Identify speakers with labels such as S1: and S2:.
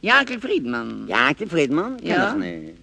S1: Jakel Friedman.
S2: Jakel Friedman?
S1: Ja.
S2: nee.